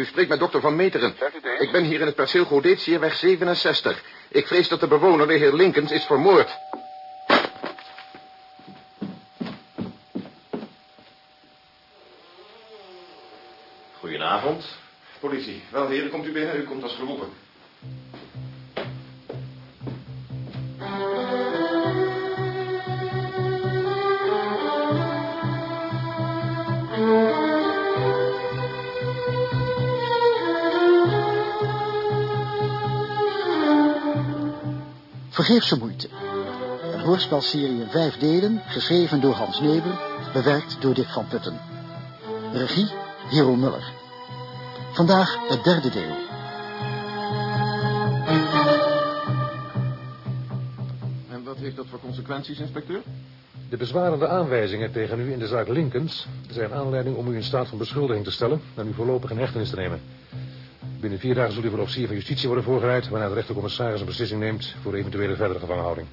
U spreekt met dokter Van Meteren. Ik ben hier in het perceel Godetieweg 67. Ik vrees dat de bewoner, de heer Linkens, is vermoord. Goedenavond. Politie. Wel, heren, komt u binnen. U komt als geroepen. Vergeefse moeite. Een hoorspelserie in vijf delen, geschreven door Hans Neber, bewerkt door Dick van Putten. Regie, Hero Muller. Vandaag het derde deel. En wat heeft dat voor consequenties, inspecteur? De bezwarende aanwijzingen tegen u in de zaak Linkens zijn aanleiding om u in staat van beschuldiging te stellen en u voorlopig in hechtenis te nemen. Binnen vier dagen zult u voor de officier van justitie worden voorgeleid, waarna de rechtercommissaris een beslissing neemt voor eventuele verdere gevangenhouding.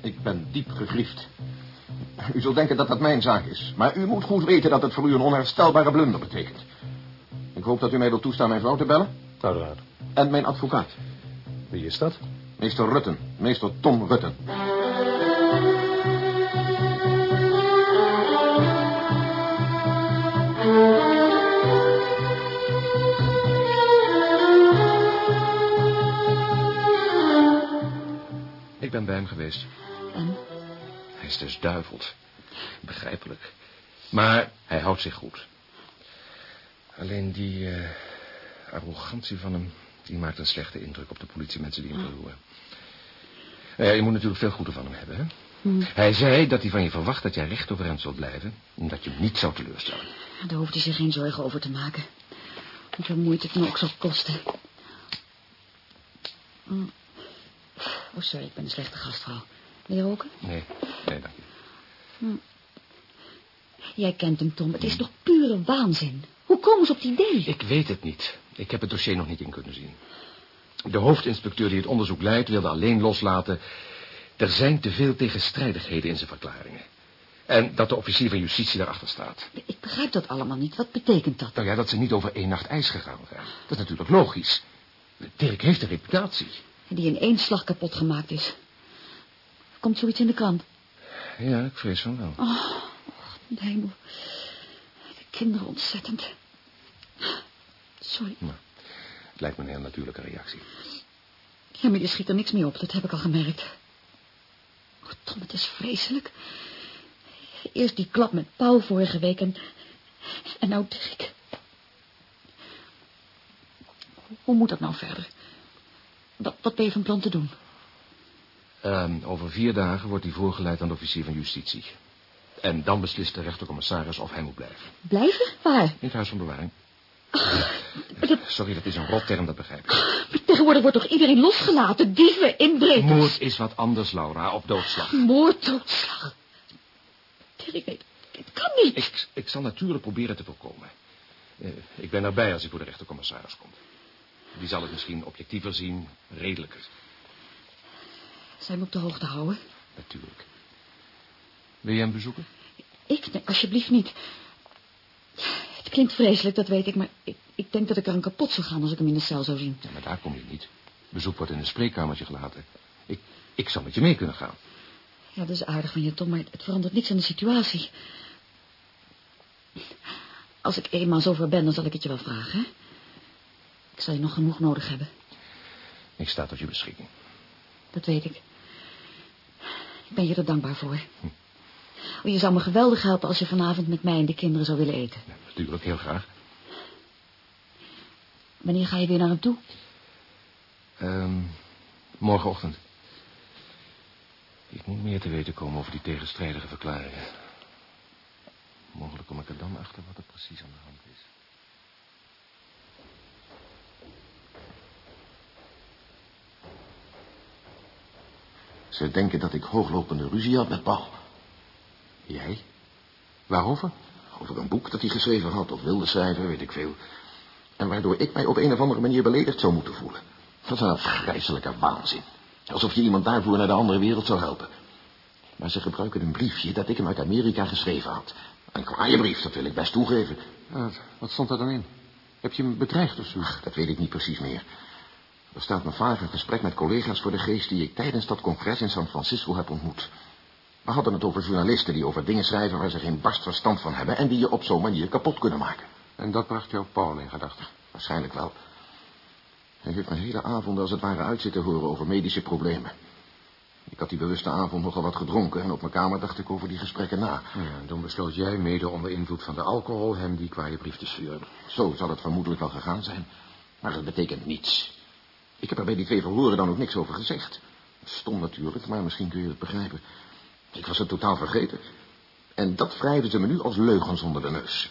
Ik ben diep gegriefd. U zult denken dat dat mijn zaak is. Maar u moet goed weten dat het voor u een onherstelbare blunder betekent. Ik hoop dat u mij wilt toestaan mijn vrouw te bellen. Uiteraard. En mijn advocaat. Wie is dat? Meester Rutten. Meester Tom Rutten. Ik ben bij hem geweest. En? Hij is dus duiveld. Begrijpelijk. Maar hij houdt zich goed. Alleen die eh, arrogantie van hem... die maakt een slechte indruk op de politiemensen die hem verhoren. Nou ja, je moet natuurlijk veel goede van hem hebben, hè? Hij zei dat hij van je verwacht dat jij recht overeind zult blijven... en dat je hem niet zou teleurstellen. Daar hoeft hij zich geen zorgen over te maken. Hoeveel moeite het me ook zal kosten. Mm. Oh, sorry, ik ben een slechte gastvrouw. Wil je roken? Nee, nee, dank je. Jij kent hem, Tom. Het is toch pure waanzin? Hoe komen ze op het idee? Ik weet het niet. Ik heb het dossier nog niet in kunnen zien. De hoofdinspecteur die het onderzoek leidt wilde alleen loslaten... er zijn te veel tegenstrijdigheden in zijn verklaringen. En dat de officier van justitie daarachter staat. Ik begrijp dat allemaal niet. Wat betekent dat? Nou ja, dat ze niet over één nacht ijs gegaan zijn. Dat is natuurlijk logisch. Dirk heeft een reputatie. Die in één slag kapot gemaakt is. Komt zoiets in de krant? Ja, ik vrees van wel. Oh, de hemel. De kinderen ontzettend. Sorry. Nou, het lijkt me een heel natuurlijke reactie. Ja, maar je schiet er niks mee op. Dat heb ik al gemerkt. Oh, Tom, het is vreselijk. Eerst die klap met Paul vorige week en... En nou Dirk. Hoe moet dat nou verder? Wat, wat ben je van plan te doen? Ehm, over vier dagen wordt hij voorgeleid aan de officier van justitie. En dan beslist de rechtercommissaris of hij moet blijven. Blijven? Waar? In het huis van bewaring. Sorry, dat is een rotterm, dat begrijp ik. Maar tegenwoordig wordt toch iedereen losgelaten? Dieven, inbrekers. Moord is wat anders, Laura, op doodslag. Moord, doodslag. Dirk, nee, dit kan niet. Ik, ik zal natuurlijk proberen te voorkomen. Eh, ik ben erbij als hij voor de rechtercommissaris komt. Die zal het misschien objectiever zien, redelijker. Zij me op de hoogte houden. Natuurlijk. Wil je hem bezoeken? Ik? Nee, alsjeblieft niet. Het klinkt vreselijk, dat weet ik, maar ik, ik denk dat ik er aan kapot zou gaan als ik hem in de cel zou zien. Ja, maar daar kom je niet. Bezoek wordt in een spreekkamertje gelaten. Ik, ik zou met je mee kunnen gaan. Ja, dat is aardig van je, Tom, maar het verandert niets aan de situatie. Als ik eenmaal zover ben, dan zal ik het je wel vragen, hè? Ik zal je nog genoeg nodig hebben. Ik sta tot je beschikking. Dat weet ik. Ik ben je er dankbaar voor. Oh, je zou me geweldig helpen als je vanavond met mij en de kinderen zou willen eten. Ja, natuurlijk, heel graag. Wanneer ga je weer naar hem toe? Ehm, morgenochtend. Ik moet meer te weten komen over die tegenstrijdige verklaringen. Mogelijk kom ik er dan achter wat er precies aan de hand is. Ze denken dat ik hooglopende ruzie had met Paul. Jij? Waarover? Over een boek dat hij geschreven had, of wilde schrijven, weet ik veel. En waardoor ik mij op een of andere manier beledigd zou moeten voelen. Dat is een afgrijzelijke waanzin. Alsof je iemand daarvoor naar de andere wereld zou helpen. Maar ze gebruiken een briefje dat ik hem uit Amerika geschreven had. Een kwaaie brief, dat wil ik best toegeven. wat stond er dan in? Heb je hem bedreigd of zo? Ach, dat weet ik niet precies meer. Er staat me vaak een gesprek met collega's voor de geest... die ik tijdens dat congres in San Francisco heb ontmoet. We hadden het over journalisten die over dingen schrijven... waar ze geen barst verstand van hebben... en die je op zo'n manier kapot kunnen maken. En dat bracht jou Paul in gedachten? Waarschijnlijk wel. Hij heeft mijn hele avond als het ware uit zitten horen over medische problemen. Ik had die bewuste avond nogal wat gedronken... en op mijn kamer dacht ik over die gesprekken na. Ja, toen besloot jij mede onder invloed van de alcohol... hem die kwaaie brief te sturen. Zo zal het vermoedelijk wel gegaan zijn. Maar het betekent niets. Ik heb er bij die twee verhoren dan ook niks over gezegd. Stom natuurlijk, maar misschien kun je het begrijpen. Ik was het totaal vergeten. En dat wrijven ze me nu als leugens onder de neus.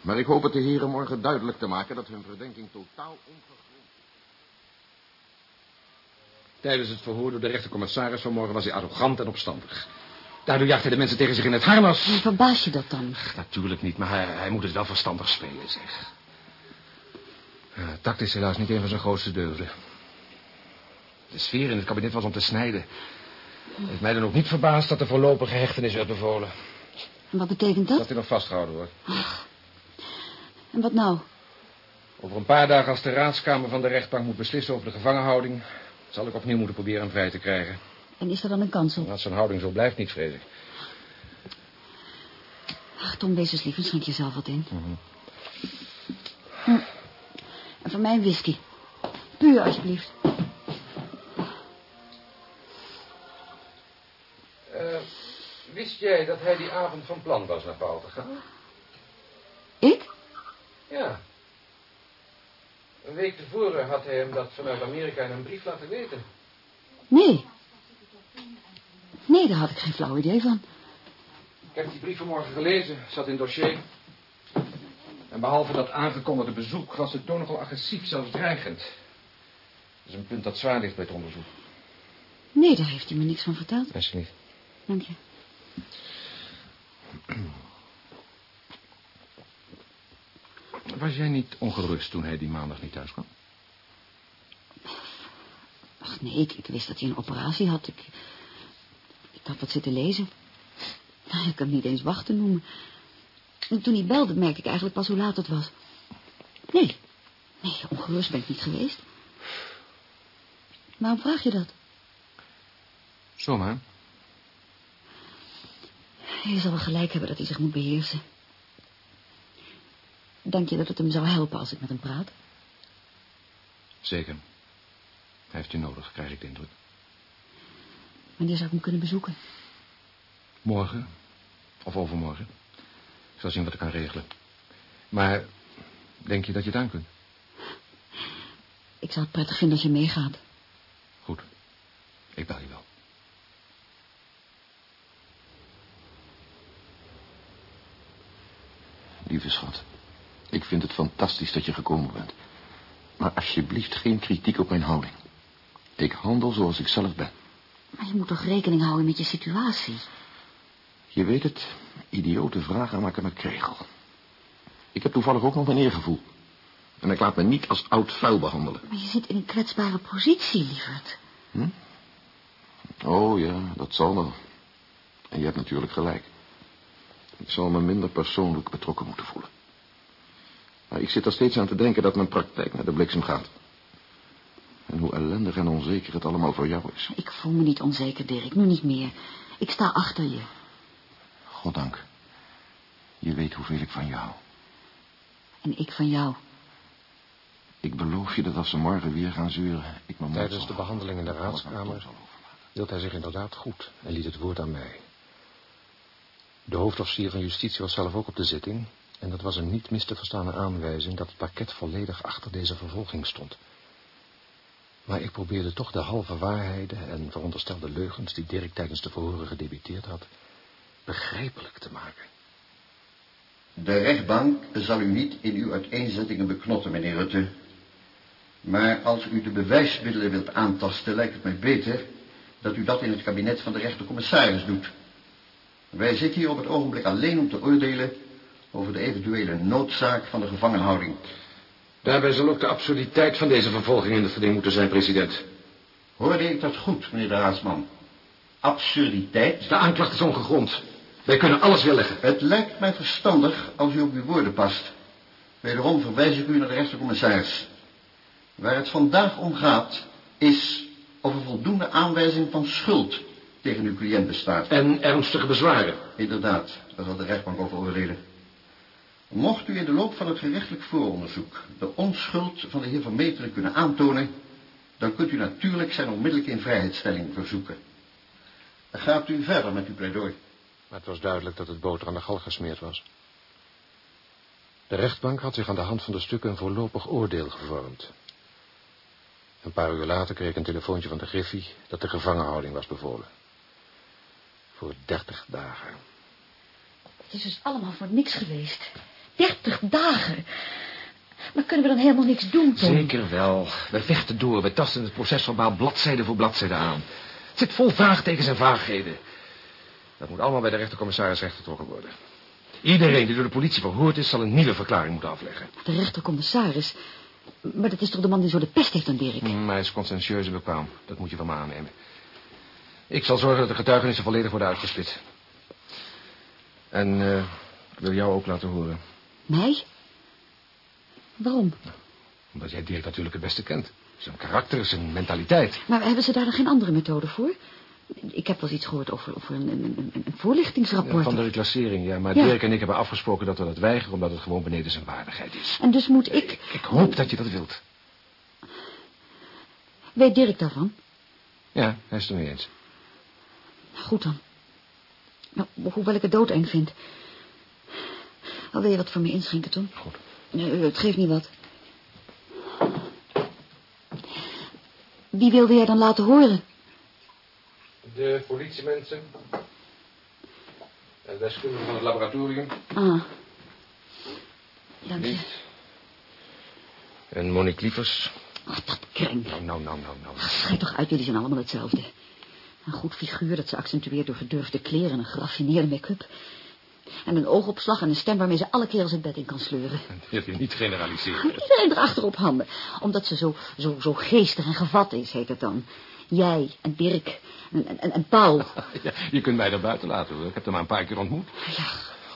Maar ik hoop het de heren morgen duidelijk te maken... dat hun verdenking totaal ongegrond is. Tijdens het verhoor door de rechtercommissaris vanmorgen was hij arrogant en opstandig. Daardoor jaagde hij de mensen tegen zich in het harnas. Hoe verbaas je dat dan? Natuurlijk niet, maar hij, hij moet het wel verstandig spelen, zeg. Ja, tact is helaas niet een van zijn grootste deugden. De sfeer in het kabinet was om te snijden. Het heeft mij dan ook niet verbaasd dat de voorlopige hechtenis werd bevolen. En wat betekent dat? Dat hij nog vastgehouden wordt. En wat nou? Over een paar dagen als de raadskamer van de rechtbank moet beslissen over de gevangenhouding... zal ik opnieuw moeten proberen hem vrij te krijgen. En is er dan een kans op? Als zijn houding zo blijft, niet vrees ik. Ach, Tom, wees eens lief en schenk jezelf wat in. Hm. En voor mij een whisky. Puur, alsjeblieft. Uh, wist jij dat hij die avond van plan was naar Paul te gaan? Ik? Ja. Een week tevoren had hij hem dat vanuit Amerika in een brief laten weten. Nee. Nee, daar had ik geen flauw idee van. Ik heb die brief vanmorgen gelezen, zat in het dossier. En behalve dat aangekondigde bezoek was de toon nogal agressief, zelfs dreigend. Dat is een punt dat zwaar ligt bij het onderzoek. Nee, daar heeft hij me niks van verteld. Alsjeblieft. Dank je. Was jij niet ongerust toen hij die maandag niet thuis kwam? Ach nee, ik, ik wist dat hij een operatie had. Ik, ik had wat zitten lezen. Nou, ik kan het niet eens wachten noemen. En toen hij belde, merkte ik eigenlijk pas hoe laat het was. Nee, nee, ongerust ben ik niet geweest. Waarom vraag je dat? Zomaar. Je zal wel gelijk hebben dat hij zich moet beheersen. Denk je dat het hem zou helpen als ik met hem praat? Zeker. Hij heeft je nodig, krijg ik de indruk. Wanneer zou ik hem kunnen bezoeken? Morgen. Of overmorgen. Ik zal zien wat ik kan regelen. Maar denk je dat je het aan kunt? Ik zou het prettig vinden als je meegaat. Goed. Ik bel je wel. Lieve schat, ik vind het fantastisch dat je gekomen bent. Maar alsjeblieft geen kritiek op mijn houding. Ik handel zoals ik zelf ben. Maar je moet toch rekening houden met je situatie? Je weet het, idiote vragen maken me kregel. Ik heb toevallig ook nog een eergevoel. En ik laat me niet als oud vuil behandelen. Maar je zit in een kwetsbare positie, lieverd. Hm? Oh ja, dat zal wel. En je hebt natuurlijk gelijk. Ik zal me minder persoonlijk betrokken moeten voelen. Maar ik zit er steeds aan te denken dat mijn praktijk naar de bliksem gaat. En hoe ellendig en onzeker het allemaal voor jou is. Ik voel me niet onzeker, Dirk. Nu niet meer. Ik sta achter je. Goddank. Je weet hoeveel ik van je hou. En ik van jou. Ik beloof je dat als ze morgen weer gaan zeuren... ik me Tijdens de behandeling in de raadskamer hield hij zich inderdaad goed... en liet het woord aan mij. De hoofdofficier van justitie was zelf ook op de zitting... en dat was een niet mis te verstaande aanwijzing... dat het pakket volledig achter deze vervolging stond. Maar ik probeerde toch de halve waarheden en veronderstelde leugens... die Dirk tijdens de verhoren gedebiteerd had... begrijpelijk te maken. De rechtbank zal u niet in uw uiteenzettingen beknotten, meneer Rutte. Maar als u de bewijsmiddelen wilt aantasten, lijkt het mij beter dat u dat in het kabinet van de rechtercommissaris doet. Wij zitten hier op het ogenblik alleen om te oordelen over de eventuele noodzaak van de gevangenhouding. Daarbij zal ook de absurditeit van deze vervolging in het geding moeten zijn, president. Hoorde ik dat goed, meneer de raadsman? Absurditeit? De aanklacht is ongegrond. Wij kunnen alles willigen. Het lijkt mij verstandig als u op uw woorden past. Wederom verwijs ik u naar de rechtercommissaris. Waar het vandaag om gaat, is of er voldoende aanwijzing van schuld tegen uw cliënt bestaat. En ernstige bezwaren. Inderdaad, daar zal de rechtbank over oordelen. Mocht u in de loop van het gerechtelijk vooronderzoek de onschuld van de heer Van Meteren kunnen aantonen, dan kunt u natuurlijk zijn onmiddellijke invrijheidstelling verzoeken. Dan gaat u verder met uw pleidooi. Maar het was duidelijk dat het boter aan de galg gesmeerd was. De rechtbank had zich aan de hand van de stukken een voorlopig oordeel gevormd. Een paar uur later kreeg ik een telefoontje van de Griffie dat de gevangenhouding was bevolen. Voor dertig dagen. Het is dus allemaal voor niks geweest. Dertig dagen. Maar kunnen we dan helemaal niks doen, Tom? Zeker wel. We vechten door. We tasten het procesverbaal bladzijde voor bladzijde aan. Het zit vol vraagtekens en vaagheden. Dat moet allemaal bij de rechtercommissaris rechtgetrokken worden. Iedereen die door de politie verhoord is, zal een nieuwe verklaring moeten afleggen. De rechtercommissaris. Maar dat is toch de man die zo de pest heeft aan Dirk? Mm, hij is conscientieus en bekwaam. Dat moet je van me aannemen. Ik zal zorgen dat de getuigenissen volledig worden uitgespit. En eh, ik wil jou ook laten horen. Mij? Waarom? Omdat jij Dirk natuurlijk het beste kent. Zijn karakter, zijn mentaliteit. Maar hebben ze daar dan geen andere methode voor? Ik heb wel eens iets gehoord over, over een, een, een, voorlichtingsrapport. Van de reclassering, ja. Maar Ja. Dirk en ik hebben afgesproken dat we dat weigeren... omdat het gewoon beneden zijn waardigheid is. En dus moet ik... Ik hoop dat je dat wilt. Weet Dirk daarvan? Ja, hij is het er mee eens. Goed dan. Nou, hoewel ik het doodeng vind. Al wil je wat voor me inschenken, Tom? Goed. Nee, het geeft niet wat. Wie wilde jij dan laten horen? De politiemensen. En deskundigen van het laboratorium. Ah. Dank je. En Monique Lievers. Ach, dat kreng. Nou, nou, nou, nou, nou. Schijt toch uit, jullie zijn allemaal hetzelfde. Een goed figuur dat ze accentueert door gedurfde kleren en een geraffineerde make-up. En een oogopslag en een stem waarmee ze alle kerels het bed in kan sleuren. Dat je niet generaliseren. Iedereen erachter op handen. Omdat ze zo, zo, zo geestig en gevat is, heet het dan. Jij en Dirk en, en, en Paul. Ja, je kunt mij daar buiten laten, hoor. Ik heb hem maar een paar keer ontmoet. Ja,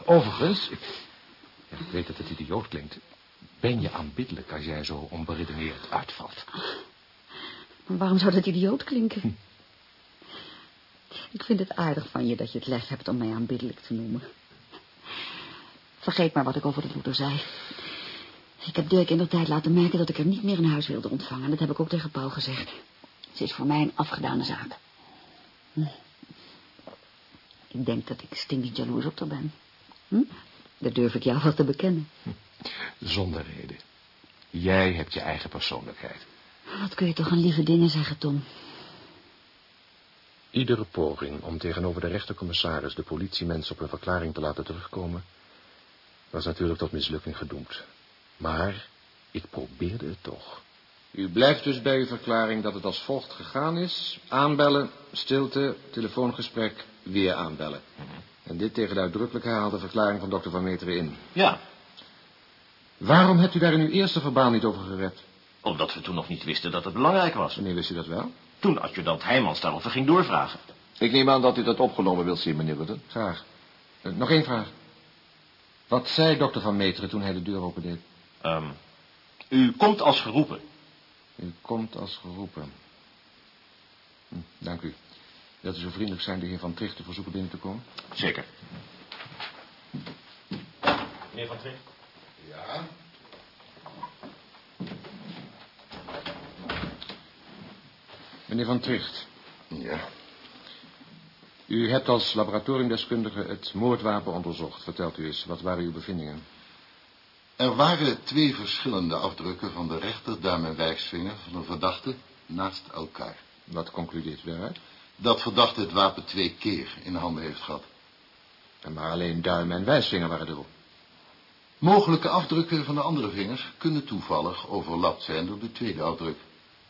Overigens, ik, ja, ik weet dat het idioot klinkt. Ben je aanbiddelijk als jij zo onberedeneerd uitvalt? maar waarom zou dat idioot klinken? Ik vind het aardig van je dat je het lef hebt om mij aanbiddelijk te noemen. Vergeet maar wat ik over de moeder zei. Ik heb Dirk in de tijd laten merken dat ik er niet meer in huis wilde ontvangen. En dat heb ik ook tegen Paul gezegd. Ze is voor mij een afgedane zaak. Hm. Ik denk dat ik stinkend jaloers op haar ben. Hm? Dat durf ik jou wel te bekennen. Zonder reden. Jij hebt je eigen persoonlijkheid. Wat kun je toch een lieve dingen zeggen, Tom? Iedere poging om tegenover de rechtercommissaris de politiemensen op een verklaring te laten terugkomen... was natuurlijk tot mislukking gedoemd. Maar ik probeerde het toch. U blijft dus bij uw verklaring dat het als volgt gegaan is. Aanbellen, stilte, telefoongesprek, weer aanbellen. En dit tegen de uitdrukkelijk herhaalde verklaring van dokter Van Meteren in. Ja, Waarom hebt u daar in uw eerste verbaal niet over gerept? omdat we toen nog niet wisten dat het belangrijk was. Wanneer wist u dat wel? Toen adjudant Heijmans daarover ging doorvragen. Ik neem aan dat u dat opgenomen wilt zien, meneer Rutte. Graag. Eh, nog één vraag. Wat zei dokter Van Meteren toen hij de deur opendeed? Ehm, u komt als geroepen. U komt als geroepen. Hm, dank u. Wilt u zo vriendelijk zijn de heer Van Tricht te verzoeken binnen te komen? Zeker. Meneer Van Tricht. Ja. Meneer Van Tricht, Ja. u hebt als laboratoriumdeskundige het moordwapen onderzocht. Vertelt u eens, wat waren uw bevindingen? Er waren twee verschillende afdrukken van de rechter, duim en wijsvinger van een verdachte naast elkaar. Wat concludeert u daaruit? Dat verdachte het wapen twee keer in handen heeft gehad. En maar alleen duim en wijsvinger waren erop. Mogelijke afdrukken van de andere vingers kunnen toevallig overlapt zijn door de tweede afdruk.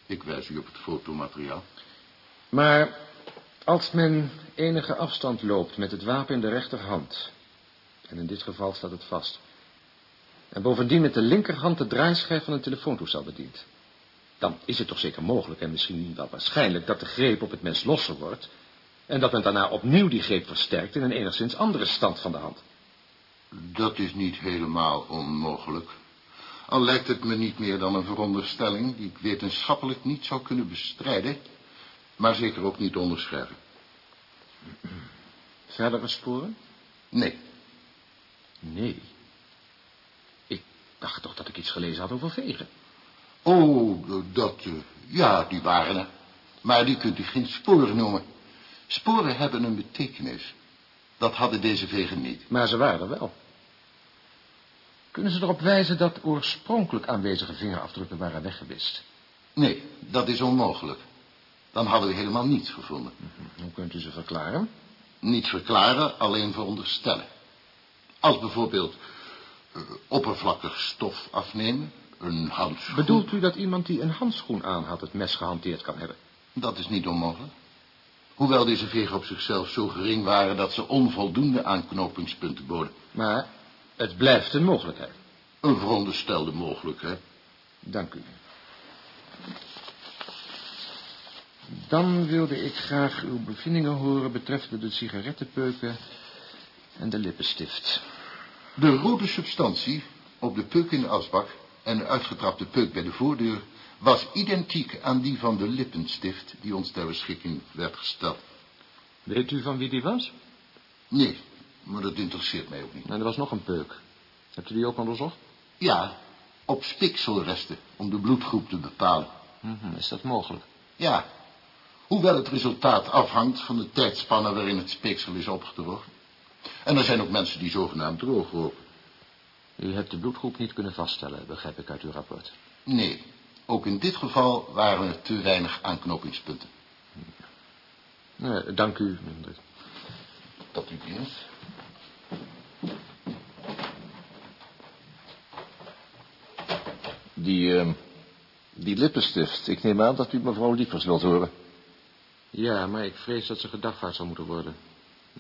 Ik wijs u op het fotomateriaal. Maar als men enige afstand loopt met het wapen in de rechterhand... en in dit geval staat het vast... en bovendien met de linkerhand de draaischijf van een telefoontoestel bedient... dan is het toch zeker mogelijk en misschien wel waarschijnlijk... dat de greep op het mens losser wordt... en dat men daarna opnieuw die greep versterkt... in een enigszins andere stand van de hand. Dat is niet helemaal onmogelijk. Al lijkt het me niet meer dan een veronderstelling die ik wetenschappelijk niet zou kunnen bestrijden, maar zeker ook niet onderschrijven. Verdere sporen? Nee, Nee. Ik dacht toch dat ik iets gelezen had over vegen. Oh, dat, eh, ja, die waren er. Maar die kunt u geen sporen noemen. Sporen hebben een betekenis. Dat hadden deze vegen niet. Maar ze waren er wel. Kunnen ze erop wijzen dat oorspronkelijk aanwezige vingerafdrukken waren weggewist? Nee, dat is onmogelijk. Dan hadden we helemaal niets gevonden. Hoe kunt u ze verklaren? Niet verklaren, alleen veronderstellen. Als bijvoorbeeld oppervlakkig stof afnemen, een handschoen. Bedoelt u dat iemand die een handschoen aan had het mes gehanteerd kan hebben? Dat is niet onmogelijk. Hoewel deze vegen op zichzelf zo gering waren dat ze onvoldoende aanknopingspunten boden. Maar het blijft een mogelijkheid. Een veronderstelde mogelijkheid. Dank u. Dan wilde ik graag uw bevindingen horen betreffende de sigarettenpeuken en de lippenstift. De rode substantie op de peuk in de asbak en de uitgetrapte peuk bij de voordeur was identiek aan die van de lippenstift die ons ter beschikking werd gesteld. Weet u van wie die was? Nee, maar dat interesseert mij ook niet. En er was nog een peuk. Hebt u die ook onderzocht? Ja, op spikselresten om de bloedgroep te bepalen. Mhm, Is dat mogelijk? Ja, hoewel het resultaat afhangt van de tijdspanne waarin het speeksel is opgedroogd. En er zijn ook mensen die zogenaamd droog roken. U hebt de bloedgroep niet kunnen vaststellen, begrijp ik uit uw rapport. Nee, ook in dit geval waren er te weinig aanknopingspunten. Nee, dank u, meneer. Dat u dienst. Die, eh, die lippenstift. Ik neem aan dat u mevrouw Lievers wilt horen. Ja, maar ik vrees dat ze gedagvaard zal moeten worden.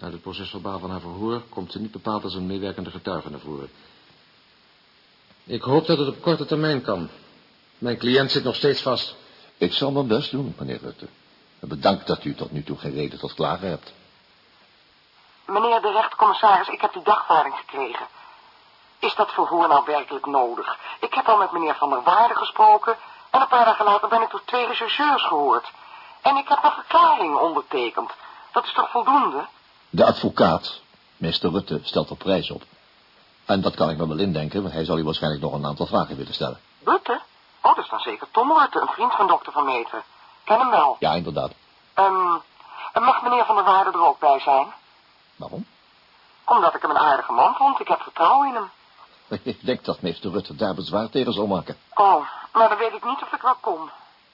Uit het procesverbaal van haar verhoor komt ze niet bepaald als een meewerkende getuige naar voren. Ik hoop dat het op korte termijn kan. Mijn cliënt zit nog steeds vast. Ik zal mijn best doen, meneer Rutte. Bedankt dat u tot nu toe geen reden tot klagen hebt. Meneer de rechtcommissaris, ik heb die dagvaarding gekregen. Is dat verhoor nou werkelijk nodig? Ik heb al met meneer Van der Waarde gesproken... en een paar dagen later ben ik door twee rechercheurs gehoord. En ik heb een verklaring ondertekend. Dat is toch voldoende? De advocaat, meester Rutte, stelt er prijs op. En dat kan ik me wel indenken, want hij zal u waarschijnlijk nog een aantal vragen willen stellen. Rutte? Oh, dat is dan zeker Tom Rutte, een vriend van dokter Van Meteren. Ken hem wel. Ja, inderdaad. Ehm, en mag meneer Van der Waarde er ook bij zijn? Waarom? Omdat ik hem een aardige man vond. Ik heb vertrouwen in hem. Ik denk dat meester Rutte daar bezwaar tegen zal maken. Oh, maar dan weet ik niet of ik wel kom.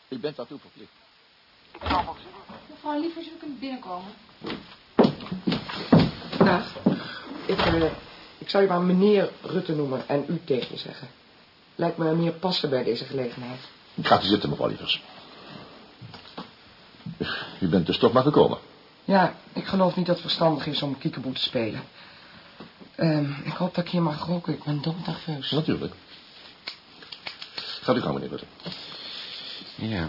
U bent daartoe verplicht. Ik zal wel zien. Mevrouw Lievers, u kunt binnenkomen. Dag. Ik, eh, ik zou je maar meneer Rutte noemen en u tegen je zeggen. Lijkt me meer passen bij deze gelegenheid. Gaat u zitten, mevrouw Lievers. U bent dus toch maar gekomen. Ja, ik geloof niet dat het verstandig is om kiekeboe te spelen. Ehm, ik hoop dat ik hier mag roken. Ik ben doodnerveus. Natuurlijk. Gaat u gang, meneer Rutte. Ja.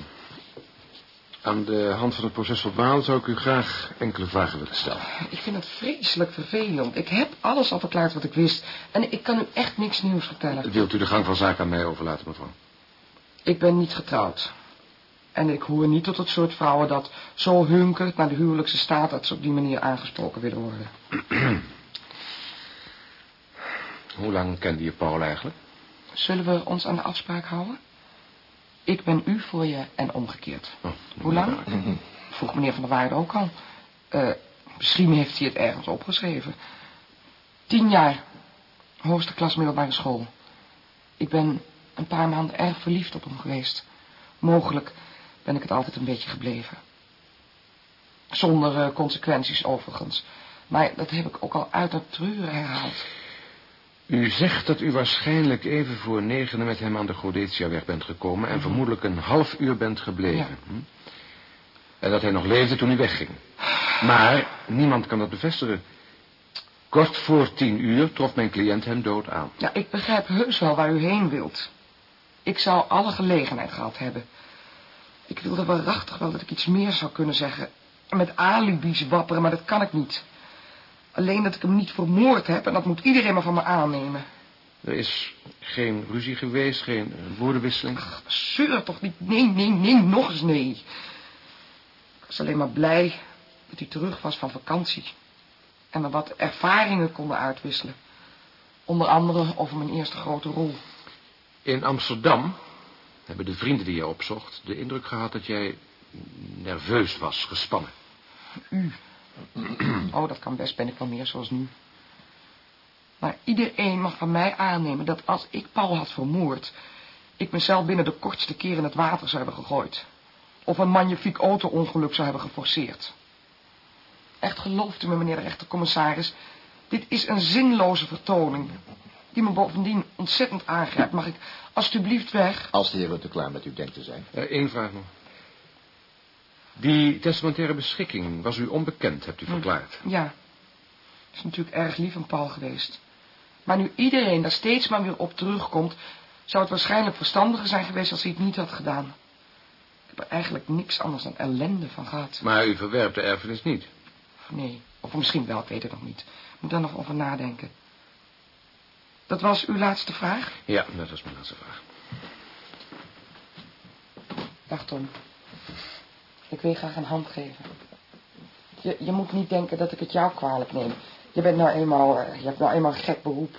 Aan de hand van het procesverbaal zou ik u graag enkele vragen willen stellen. Ik vind het vreselijk vervelend. Ik heb alles al verklaard wat ik wist. En ik kan u echt niks nieuws vertellen. Wilt u de gang van zaken aan mij overlaten, mevrouw? Ik ben niet getrouwd. En ik hoor niet tot het soort vrouwen dat zo hunkert naar de huwelijkse staat... dat ze op die manier aangesproken willen worden. Hoe lang kende je Paul eigenlijk? Zullen we ons aan de afspraak houden? Ik ben u voor je en omgekeerd. Oh, Hoe lang? Vroeg meneer Van der Waarde ook al. Eh, misschien heeft hij het ergens opgeschreven. Tien jaar. Hoogste klas middelbare school. Ik ben een paar maanden erg verliefd op hem geweest. Mogelijk ben ik het altijd een beetje gebleven. Zonder eh, consequenties overigens. Maar dat heb ik ook al uit het treuren herhaald. U zegt dat u waarschijnlijk even voor negenen met hem aan de Godetiaweg bent gekomen... en vermoedelijk een half uur bent gebleven. hm? En dat hij nog leefde toen u wegging. Maar niemand kan dat bevestigen. Kort voor tien uur trof mijn cliënt hem dood aan. Ja, ik begrijp heus wel waar u heen wilt. Ik zou alle gelegenheid gehad hebben. Ik wilde waarachtig wel dat ik iets meer zou kunnen zeggen. Met alibis wapperen, maar dat kan ik niet. Alleen dat ik hem niet vermoord heb en dat moet iedereen maar van me aannemen. Er is geen ruzie geweest, geen woordenwisseling. Zeur toch niet. Nee, nee, nee, nog eens nee. Ik was alleen maar blij dat hij terug was van vakantie. En we wat ervaringen konden uitwisselen. Onder andere over mijn eerste grote rol. In Amsterdam hebben de vrienden die jij opzocht... de indruk gehad dat jij nerveus was, gespannen. U. Oh, dat kan best, ben ik wel meer zoals nu. Maar iedereen mag van mij aannemen dat als ik Paul had vermoord... ik mezelf binnen de kortste keer in het water zou hebben gegooid. Of een magnifiek auto-ongeluk zou hebben geforceerd. Echt gelooft u me, meneer de rechtercommissaris... dit is een zinloze vertoning... die me bovendien ontzettend aangrijpt. Mag ik alstublieft weg? Als de heer Rutte klaar met u denkt te zijn. Eén uh, vraag nog. Die testamentaire beschikking was u onbekend, hebt u verklaard. Ja. Dat is natuurlijk erg lief van Paul geweest. Maar nu iedereen daar steeds maar weer op terugkomt... zou het waarschijnlijk verstandiger zijn geweest als hij het niet had gedaan. Ik heb er eigenlijk niks anders dan ellende van gehad. Maar u verwerpt de erfenis niet? Nee, of misschien wel, ik weet het nog niet. Ik moet daar nog over nadenken. Dat was uw laatste vraag? Ja, dat was mijn laatste vraag. Dag Tom. Ik wil je graag een hand geven. Je, je moet niet denken dat ik het jou kwalijk neem. Je bent nou eenmaal, je hebt nou eenmaal een gek beroep.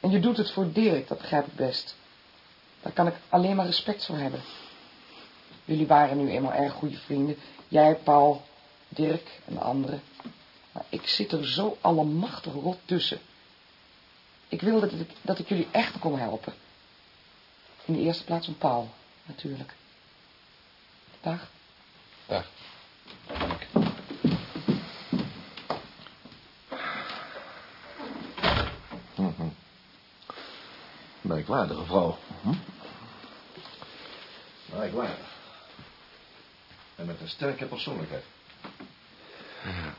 En je doet het voor Dirk, dat begrijp ik best. Daar kan ik alleen maar respect voor hebben. Jullie waren nu eenmaal erg goede vrienden. Jij, Paul, Dirk en de anderen. Maar ik zit er zo allemachtig rot tussen. Ik wil dat ik, dat ik jullie echt kon helpen. In de eerste plaats om Paul, natuurlijk. Dag. Dag. Mm Merkwaardige vrouw. Hm? Merkwaardig. En met een sterke persoonlijkheid. Ja,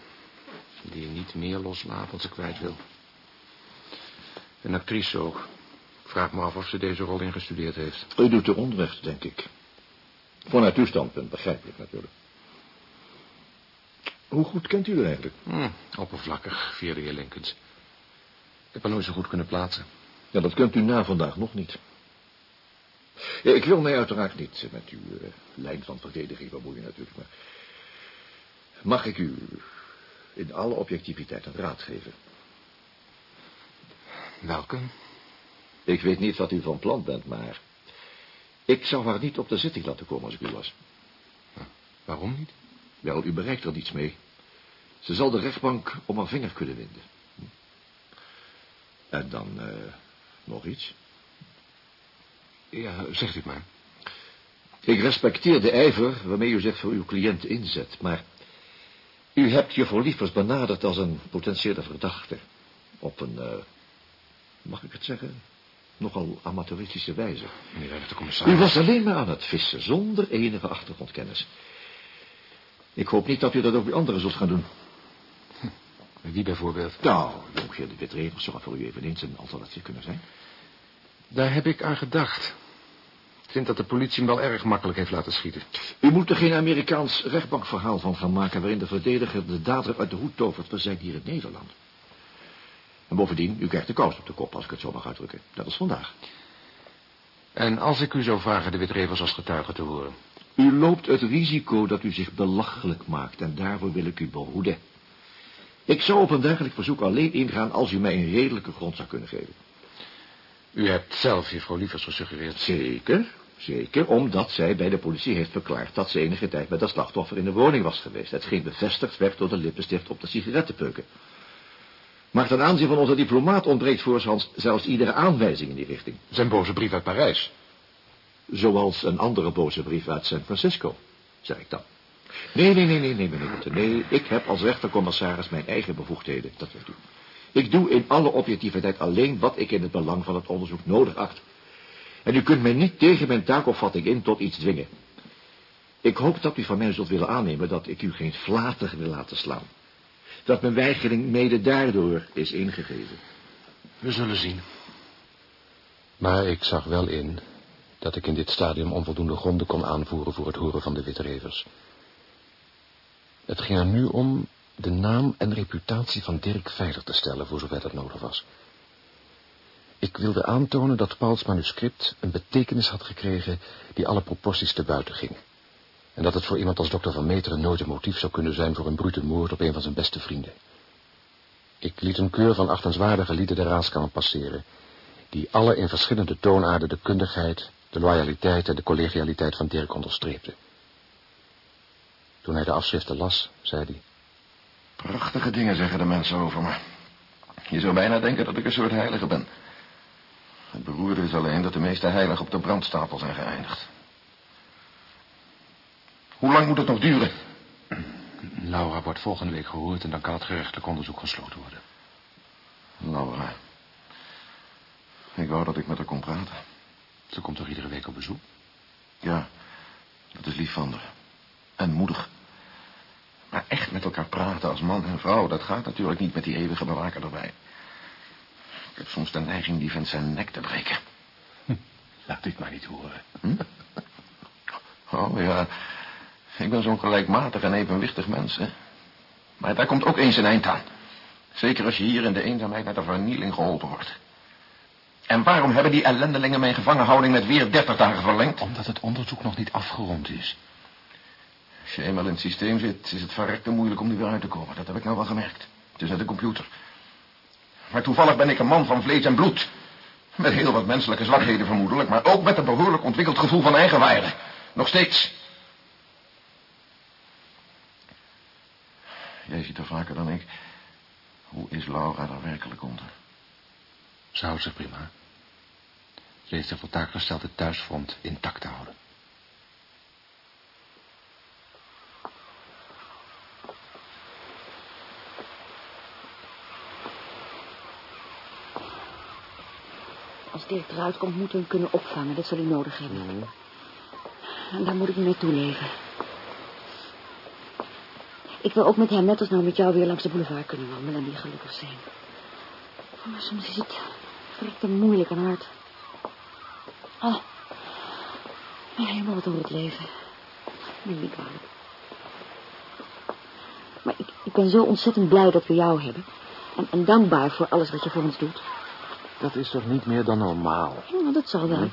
die niet meer loslaat als ze kwijt wil. Een actrice ook. Vraag me af of ze deze rol ingestudeerd heeft. U doet er onrecht, denk ik. Vanuit uw standpunt, begrijpelijk natuurlijk. Hoe goed kent u haar eigenlijk? Hm, oppervlakkig, via de heer Linkens. Ik heb haar nooit zo goed kunnen plaatsen. Ja, dat kunt u na vandaag nog niet. Ja, ik wil mij uiteraard niet met uw uh, lijn van verdediging bemoeien natuurlijk, maar... Mag ik u in alle objectiviteit een raad geven? Welke? Ik weet niet wat u van plan bent, maar... Ik zou haar niet op de zitting laten komen als ik u was. Waarom niet? Wel, u bereikt er niets mee. Ze zal de rechtbank om haar vinger kunnen winden. En dan uh, nog iets. Ja, zegt u maar. Ik respecteer de ijver waarmee u zich voor uw cliënt inzet, maar... U hebt je voor liefers benaderd als een potentiële verdachte. Op een, uh, mag ik het zeggen, nogal amateuristische wijze. Meneer de commissaris. U was alleen maar aan het vissen, zonder enige achtergrondkennis. Ik hoop niet dat u dat ook bij anderen zult gaan doen. Wie bijvoorbeeld? Nou, jonkheer de Witregers zou voor u eveneens een alternatief kunnen zijn. Daar heb ik aan gedacht. Ik vind dat de politie hem wel erg makkelijk heeft laten schieten. U moet er geen Amerikaans rechtbankverhaal van gaan maken... waarin de verdediger de dader uit de hoed tovert. We zijn hier in Nederland. En bovendien, u krijgt de kous op de kop, als ik het zo mag uitdrukken. Dat is vandaag. En als ik u zou vragen de Witrevers als getuige te horen? U loopt het risico dat u zich belachelijk maakt... en daarvoor wil ik u behoeden. Ik zou op een dergelijk verzoek alleen ingaan... als u mij een redelijke grond zou kunnen geven. U hebt zelf juffrouw Lievers gesuggereerd. Zeker, zeker, omdat zij bij de politie heeft verklaard... dat ze enige tijd met dat slachtoffer in de woning was geweest. Hetgeen bevestigd werd door de lippenstift op de sigarettenpeuken. Maar ten aanzien van onze diplomaat ontbreekt voorshands zelfs iedere aanwijzing in die richting. Zijn boze brief uit Parijs. Zoals een andere boze brief uit San Francisco, zeg ik dan. Nee, nee, nee, nee, nee, meneer. Nee, ik heb als rechtercommissaris mijn eigen bevoegdheden, dat weet u. Ik doe in alle objectiviteit alleen wat ik in het belang van het onderzoek nodig acht. En u kunt mij niet tegen mijn taakopvatting in tot iets dwingen. Ik hoop dat u van mij zult willen aannemen dat ik u geen flater wil laten slaan. Dat mijn weigering mede daardoor is ingegeven. We zullen zien. Maar ik zag wel in dat ik in dit stadium onvoldoende gronden kon aanvoeren voor het horen van de Witrevers. Het ging er nu om de naam en reputatie van Dirk veilig te stellen, voor zover dat nodig was. Ik wilde aantonen dat Pauls manuscript een betekenis had gekregen die alle proporties te buiten ging. En dat het voor iemand als dokter Van Meteren nooit een motief zou kunnen zijn voor een brute moord op een van zijn beste vrienden. Ik liet een keur van achtenswaardige lieden de raaskamer passeren, die alle in verschillende toonaarden de kundigheid, de loyaliteit en de collegialiteit van Dirk onderstreepten. Toen hij de afschriften las, zei hij... Prachtige dingen zeggen de mensen over me. Je zou bijna denken dat ik een soort heilige ben. Het beroerde is alleen dat de meeste heiligen op de brandstapel zijn geëindigd. Hoe lang moet het nog duren? Laura wordt volgende week gehoord en dan kan het gerechtelijk onderzoek gesloten worden. Laura. Ik wou dat ik met haar kon praten. Ze komt toch iedere week op bezoek? Ja, dat is lief van haar. En moedig. Maar echt met elkaar praten als man en vrouw, dat gaat natuurlijk niet met die eeuwige bewaker erbij. Ik heb soms de neiging die vent zijn nek te breken. Laat dit maar niet horen. Hm? Oh ja, ik ben zo'n gelijkmatig en evenwichtig mens, hè. Maar daar komt ook eens een eind aan. Zeker als je hier in de eenzaamheid naar de vernieling geholpen wordt. En waarom hebben die ellendelingen mijn gevangenhouding met weer dertig dagen verlengd? Omdat het onderzoek nog niet afgerond is. Als je eenmaal in het systeem zit, is het verrekte moeilijk om er weer uit te komen. Dat heb ik nou wel gemerkt. Het is net een computer. Maar toevallig ben ik een man van vlees en bloed. Met heel wat menselijke zwakheden vermoedelijk, maar ook met een behoorlijk ontwikkeld gevoel van eigenwaarde. Nog steeds. Jij ziet er vaker dan ik. Hoe is Laura daar werkelijk onder? Ze houdt zich prima. Heeft zich voor taak gesteld het thuisfront intact te houden. Als Dirk eruit komt, moeten we hem kunnen opvangen. Dat zal hij nodig hebben. En daar moet ik me mee toeleven. Ik wil ook met hem, net als nou met jou, weer langs de boulevard kunnen wandelen en weer gelukkig zijn. Maar soms is het verrekte moeilijk en hard. Oh, helemaal wat over het leven. Neem niet kwalijk. Maar ik, ik ben zo ontzettend blij dat we jou hebben. En, en dankbaar voor alles wat je voor ons doet. Dat is toch niet meer dan normaal? Ja, dat zal wel.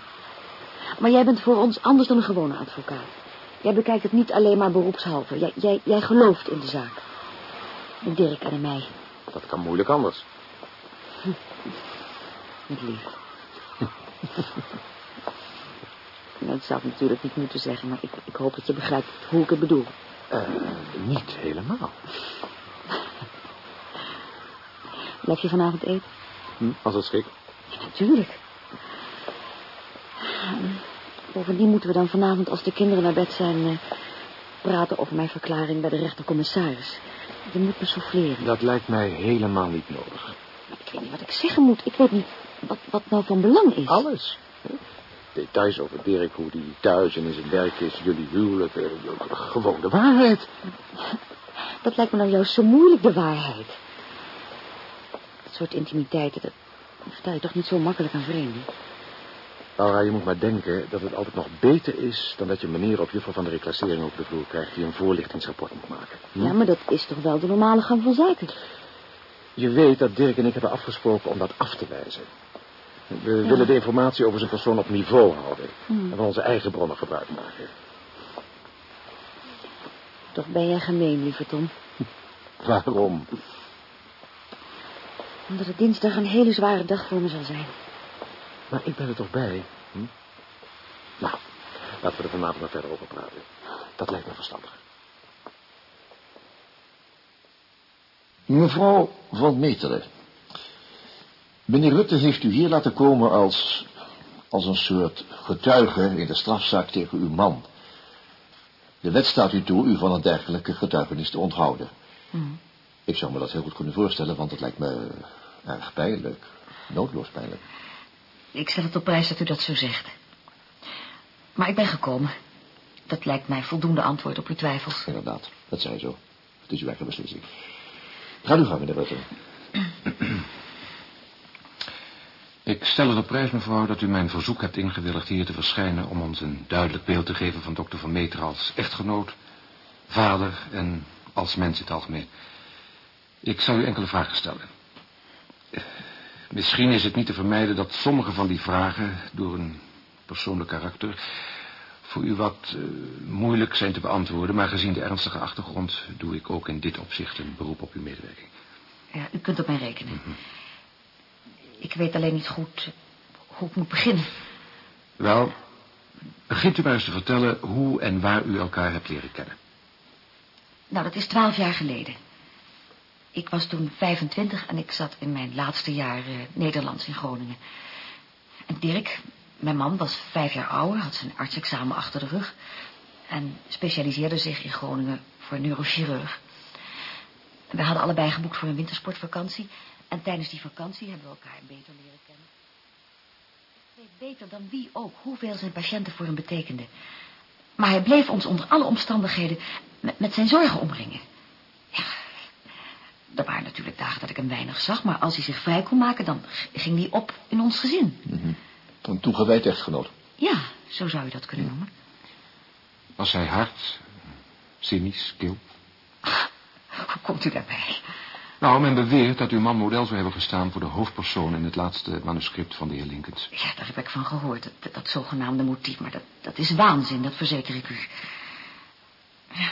Maar jij bent voor ons anders dan een gewone advocaat. Jij bekijkt het niet alleen maar beroepshalve. Jij, jij, jij gelooft in de zaak. In Dirk en in mij. Dat kan moeilijk anders. Met lief. zou ik natuurlijk niet moeten zeggen, maar ik, ik hoop dat je begrijpt hoe ik het bedoel. Uh, niet helemaal. Blijf je vanavond eten? Hm, als het schikt. Ja, natuurlijk. Bovendien moeten we dan vanavond, als de kinderen naar bed zijn... Uh, praten over mijn verklaring bij de rechtercommissaris. Je moet me souffleren. Dat lijkt mij helemaal niet nodig. Maar ik weet niet wat ik zeggen moet. Ik weet niet wat, wat nou van belang is. Alles. Details over Dirk, hoe die thuis en in zijn werk is, jullie huwelijk, eh, gewoon de waarheid. Dat lijkt me nou juist zo moeilijk, de waarheid. Dat soort intimiteiten, dat vertel je toch niet zo makkelijk aan vreemden. Laura, je moet maar denken dat het altijd nog beter is... dan dat je meneer of juffrouw van de reclassering op de vloer krijgt... die een voorlichtingsrapport moet maken. Hm? Ja, maar dat is toch wel de normale gang van zaken? Je weet dat Dirk en ik hebben afgesproken om dat af te wijzen. We ja. willen de informatie over zijn persoon op niveau houden. Hm. En van onze eigen bronnen gebruik maken. Toch ben jij gemeen, lieve Tom. Waarom? Omdat het dinsdag een hele zware dag voor me zal zijn. Maar ik ben er toch bij. Hm? Nou, laten we er vanavond maar verder over praten. Dat lijkt me verstandig. Mevrouw van Meteren. Meneer Rutte heeft u hier laten komen als... als een soort getuige in de strafzaak tegen uw man. De wet staat u toe u van een dergelijke getuigenis te onthouden. Mm. Ik zou me dat heel goed kunnen voorstellen, want het lijkt me erg pijnlijk. Noodloos pijnlijk. Ik zet het op prijs dat u dat zo zegt. Maar ik ben gekomen. Dat lijkt mij voldoende antwoord op uw twijfels. Inderdaad, dat zei zo. Het is uw eigen beslissing. Ga nu gaan, meneer Rutte. Ik stel erop prijs, mevrouw, dat u mijn verzoek hebt ingewilligd hier te verschijnen... om ons een duidelijk beeld te geven van dokter Van Meter als echtgenoot, vader en als mens in het algemeen. Ik zal u enkele vragen stellen. Misschien is het niet te vermijden dat sommige van die vragen... door een persoonlijk karakter... voor u wat uh, moeilijk zijn te beantwoorden... maar gezien de ernstige achtergrond... doe ik ook in dit opzicht een beroep op uw medewerking. Ja, u kunt op mij rekenen. Mm -hmm. Ik weet alleen niet goed hoe ik moet beginnen. Wel, begint u maar eens te vertellen hoe en waar u elkaar hebt leren kennen. Nou, dat is twaalf jaar geleden. Ik was toen 25 en ik zat in mijn laatste jaar uh, Nederlands in Groningen. En Dirk, mijn man, was vijf jaar ouder, had zijn artsexamen achter de rug... en specialiseerde zich in Groningen voor neurochirurg. We hadden allebei geboekt voor een wintersportvakantie... en tijdens die vakantie hebben we elkaar beter leren kennen. Ik weet beter dan wie ook hoeveel zijn patiënten voor hem betekenden. Maar hij bleef ons onder alle omstandigheden met, met zijn zorgen omringen. Ja, er waren natuurlijk dagen dat ik hem weinig zag... maar als hij zich vrij kon maken, dan ging hij op in ons gezin. Mm -hmm. Een toegewijd echtgenoot. Ja, zo zou je dat kunnen noemen. Was hij hard, cynisch, kil? Hoe komt u daarbij? Nou, men beweert dat uw man model zou hebben gestaan... voor de hoofdpersoon in het laatste manuscript van de heer Lincolns. Ja, daar heb ik van gehoord, dat, zogenaamde motief. Maar dat, dat is waanzin, dat verzeker ik u. Ja,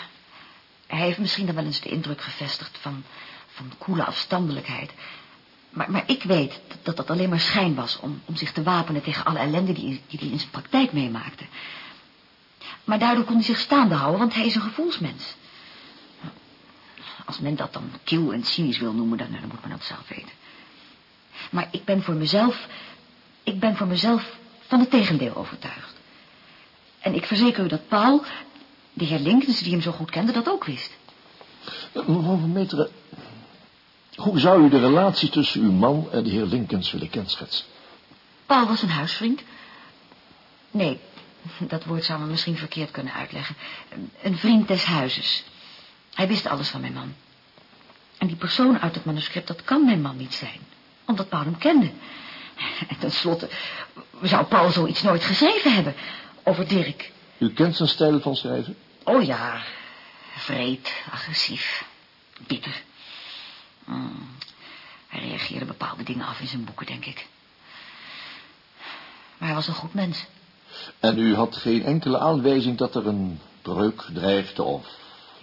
hij heeft misschien dan wel eens de indruk gevestigd van, van koele afstandelijkheid. Maar, maar ik weet dat, dat dat alleen maar schijn was... Om, om zich te wapenen tegen alle ellende die, die hij in zijn praktijk meemaakte. Maar daardoor kon hij zich staande houden, want hij is een gevoelsmens. Als men dat dan kil en cynisch wil noemen, dan, dan moet men dat zelf weten. Maar ik ben voor mezelf... Ik ben voor mezelf van het tegendeel overtuigd. En ik verzeker u dat Paul, de heer Linkens, die hem zo goed kende, dat ook wist. Mevrouw van Meteren, hoe zou u de relatie tussen uw man en de heer Linkens willen kenschetsen? Paul was een huisvriend. Nee, dat woord zou me misschien verkeerd kunnen uitleggen. Een vriend des huizes. Hij wist alles van mijn man. En die persoon uit het manuscript, dat kan mijn man niet zijn. Omdat Paul hem kende. En tenslotte zou Paul zoiets nooit geschreven hebben. Over Dirk. U kent zijn stijl van schrijven? Oh ja. Vreed, agressief, bitter. Hmm. Hij reageerde bepaalde dingen af in zijn boeken, denk ik. Maar hij was een goed mens. En u had geen enkele aanwijzing dat er een breuk dreigde of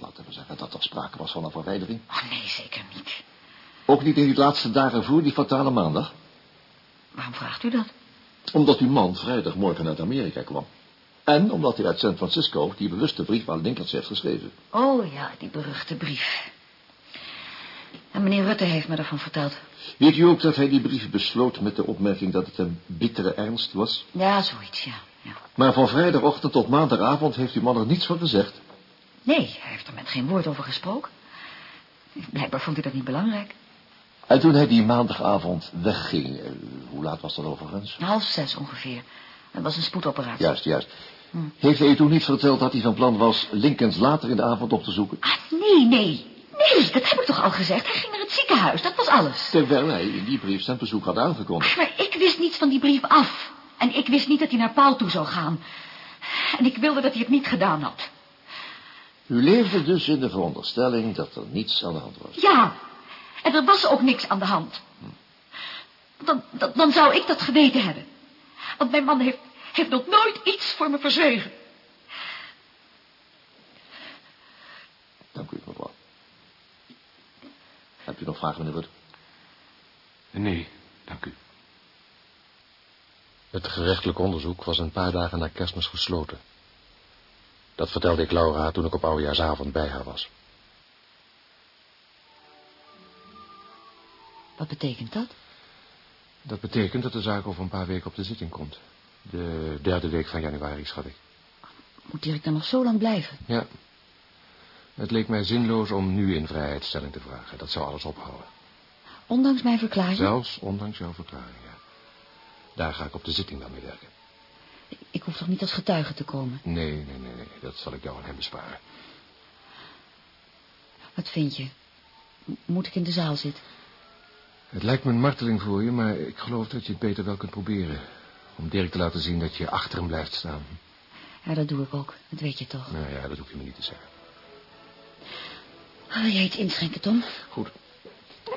laten we zeggen dat er sprake was van een verwijdering? Oh, nee, zeker niet. Ook niet in die laatste dagen voor die fatale maandag? Waarom vraagt u dat? Omdat uw man vrijdagmorgen uit Amerika kwam. En omdat hij uit San Francisco die bewuste brief aan Lincolns heeft geschreven. Oh ja, die beruchte brief. En meneer Rutte heeft me daarvan verteld. Weet u ook dat hij die brief besloot met de opmerking dat het een bittere ernst was? Ja, zoiets, ja. ja. Maar van vrijdagochtend tot maandagavond heeft uw man er niets van gezegd? Nee, hij heeft er met geen woord over gesproken. Blijkbaar vond hij dat niet belangrijk. En toen hij die maandagavond wegging, uh, hoe laat was dat overigens? Half zes ongeveer. Dat was een spoedoperatie. Juist, juist. Hm. Heeft hij u toen niet verteld dat hij van plan was Lincolns later in de avond op te zoeken? Ah, nee, nee. Nee, dat heb ik toch al gezegd. Hij ging naar het ziekenhuis, dat was alles. Terwijl hij in die brief zijn bezoek had aangekondigd. Maar ik wist niets van die brief af. En ik wist niet dat hij naar Paul toe zou gaan. En ik wilde dat hij het niet gedaan had. U leefde dus in de veronderstelling dat er niets aan de hand was. Ja, en er was ook niks aan de hand. Dan, dan, dan zou ik dat geweten hebben. Want mijn man heeft, heeft nog nooit iets voor me verzwegen. Dank u, mevrouw. Hebt u nog vragen, meneer Rutte? Nee, dank u. Het gerechtelijk onderzoek was een paar dagen na kerstmis gesloten. Dat vertelde ik Laura toen ik op oudejaarsavond bij haar was. Wat betekent dat? Dat betekent dat de zaak over een paar weken op de zitting komt. De derde week van januari, schat ik. Moet Dirk dan nog zo lang blijven? Ja. Het leek mij zinloos om nu in vrijheidstelling te vragen. Dat zou alles ophouden. Ondanks mijn verklaring? Zelfs ondanks jouw verklaring, ja. Daar ga ik op de zitting dan mee werken. Ik hoef toch niet als getuige te komen? Nee, nee, nee, nee. Dat zal ik jou aan hem besparen. Wat vind je? Moet ik in de zaal zitten? Het lijkt me een marteling voor je, maar ik geloof dat je het beter wel kunt proberen. Om Dirk te laten zien dat je achter hem blijft staan. Ja, dat doe ik ook. Dat weet je toch. Nou ja, dat hoef je me niet te zeggen. Wil jij iets inschenken, Tom? Goed.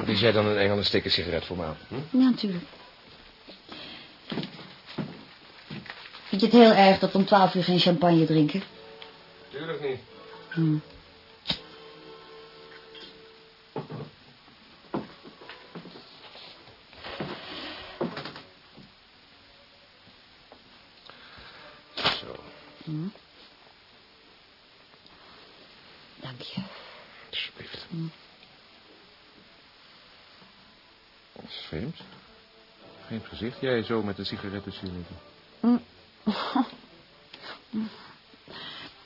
Wie jij dan een Engel een stikke sigaret voor me aan? Hm? Ja, natuurlijk. Vind je het heel erg dat we om twaalf uur geen champagne drinken? Tuurlijk niet. Hm. Zo. Hm. Dank je. Alsjeblieft. Hm. Dat is vreemd. Vreemd gezicht. Jij zo met een sigaret tussen je lippen. Hm.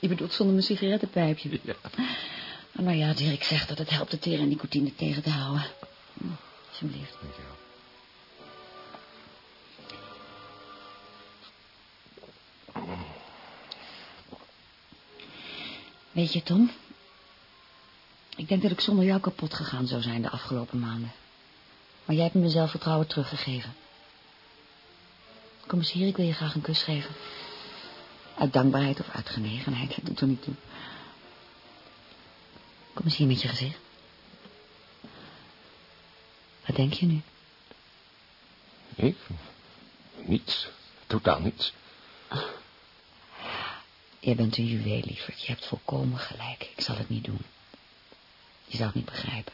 Je bedoelt zonder mijn sigarettenpijpje? Ja. Nou ja, Dirk zegt dat het helpt de tere en nicotine tegen te houden. Hm, Alsjeblieft. Dankjewel. Weet je, Tom? Ik denk dat ik zonder jou kapot gegaan zou zijn de afgelopen maanden. Maar jij hebt me mijn zelfvertrouwen teruggegeven. Kom eens hier, ik wil je graag een kus geven. Uit dankbaarheid of uit genegenheid, dat doet er niet toe. Kom eens hier met je gezicht. Wat denk je nu? Ik? Niets. Totaal niets. Je bent een juweel, lieverd. Je hebt volkomen gelijk. Ik zal het niet doen. Je zou het niet begrijpen.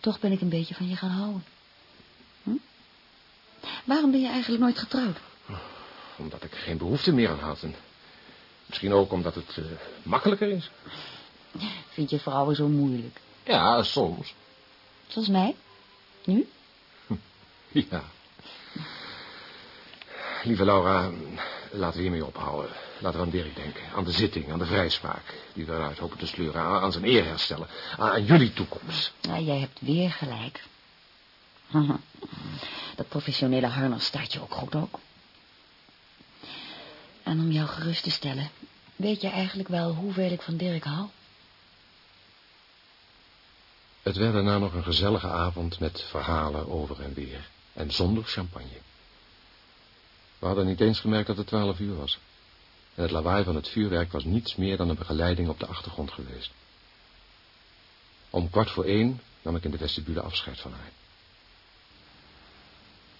Toch ben ik een beetje van je gaan houden. Waarom ben je eigenlijk nooit getrouwd? Omdat ik geen behoefte meer aan had. En misschien ook omdat het eh, makkelijker is. Vind je vrouwen zo moeilijk? Ja, soms. Zoals mij? Nu? Ja. Lieve Laura, laten we hiermee ophouden. Laten we aan Dirk denken. Aan de zitting, aan de vrijspraak. Die we eruit hopen te sleuren. Aan, aan zijn eer herstellen. Aan, aan jullie toekomst. Ja, jij hebt weer gelijk. Dat professionele harnas staat je ook goed ook. En om jou gerust te stellen... weet je eigenlijk wel hoeveel ik van Dirk hou? Het werd daarna nog een gezellige avond met verhalen over en weer. En zonder champagne. We hadden niet eens gemerkt dat het twaalf uur was. En het lawaai van het vuurwerk was niets meer dan een begeleiding op de achtergrond geweest. Om kwart voor één nam ik in de vestibule afscheid van haar.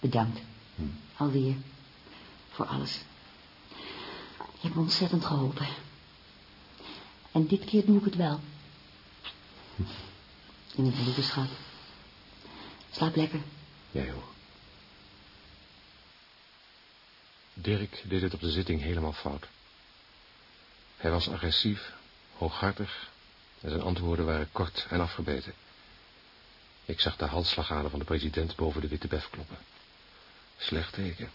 Bedankt. Alweer. Voor alles. Je hebt me ontzettend geholpen. En dit keer doe ik het wel. In een lieve schat. Slaap lekker. Jij ook. Dirk deed het op de zitting helemaal fout. Hij was agressief, hooghartig en zijn antwoorden waren kort en afgebeten. Ik zag de halsslagader van de president boven de witte bef kloppen. Slecht teken.